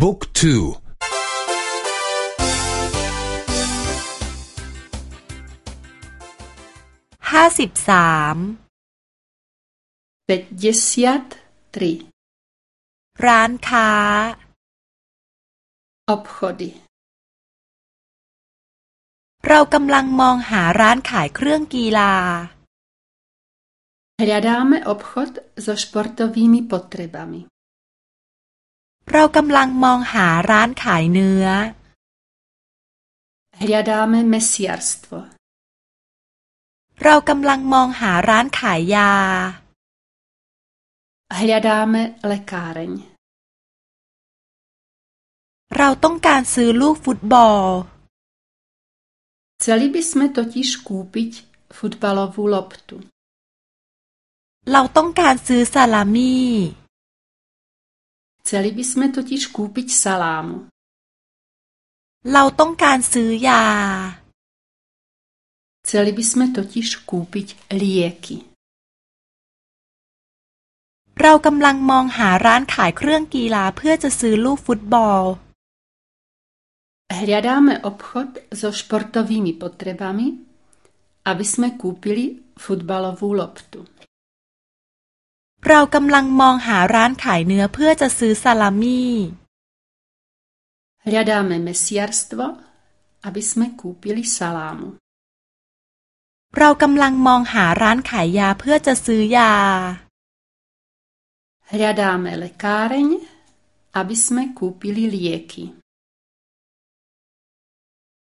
บุ๊กทูห้าสิบสามเปดเยสยตทรีร้านค้า obchody เรากำลังมองหาร้านขายเครื่องกีฬา Hľadáme obchod so športovými potrebami. เรากำลังมองหาร้านขายเนื้อ Hľadáme mesiarstvo. เรากำลังมองหาร้านขายยา Hľadáme lekáreň. เราต้องการซื้อลูกฟุตบอล Chceli by sme totiž kúpiť futbalovú loptu. เราต้องการซื้อซาลามี่ Chceli by sme totiž kúpiť salámu. เราต้องการซื้อยา Chceli by sme totiž kúpiť lieky. เรากำลังมองหาร้านขายเครื่องกีฬาเพื่อจะซื้อลูกฟุตบอล Hľadáme obchod so športovými potrebami, aby sme kúpili futbalovú loptu. เรากำลังมองหาร้านขายเนื้อเพื่อจะซื้อซาลามี่ Hľadáme mesiarstvo, aby sme kúpili salámu. เรากำลังมองหาร้านขายยาเพื่อจะซื้อยา Hľadáme lekáreň, aby sme kúpili lieky.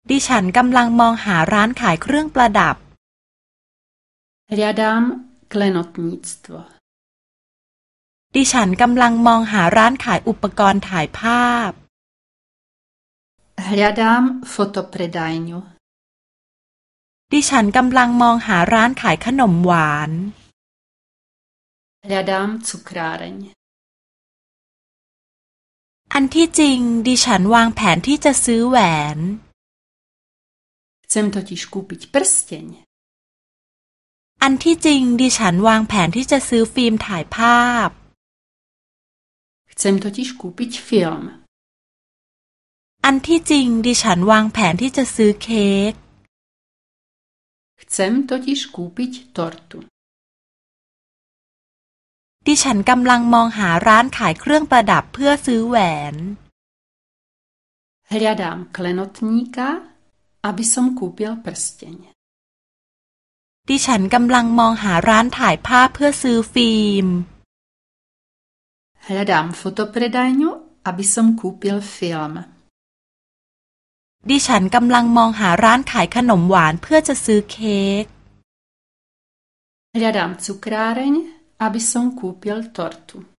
ดิฉันกำลังมองหาร้านขายเครื่องประดับ Hľadám klenotníctvo. ดิฉันกำลังมองหาร้านขายอุปกรณ์ถ่ายภาพ Hľadám fotopredajňu. ดิฉันกำลังมองหาร้านขายขนมหวาน Hľadám cukráreň. อันที่จริง ดิฉันวางแผนที่จะซื้อแหวน Chcem totiž kúpiť prsteň. อันที่จริง ดิฉันวางแผนที่จะซื้อฟิล์มถ่ายภาพ Chcem totiž kúpiť film. อันที่จริงดิฉันวางแผนที่จะซื้อเค้ก Chcem totiž kúpiť tortu. ดิฉันกำลังมองหาร้านขายเครื่องประดับเพื่อซื้อแหวน Hľadám klenotníka, aby som kúpil prsteň. ดิฉันกำลังมองหาร้านถ่ายภาพเพื่อซื้อฟิล์ม Hľadám fotopredajňu, aby som kúpil film. ดิฉันกำลังมองหาร้านขายขนมหวานเพื่อจะซื้อเค้ก Hľadám cukráreň, aby som kúpil tortu.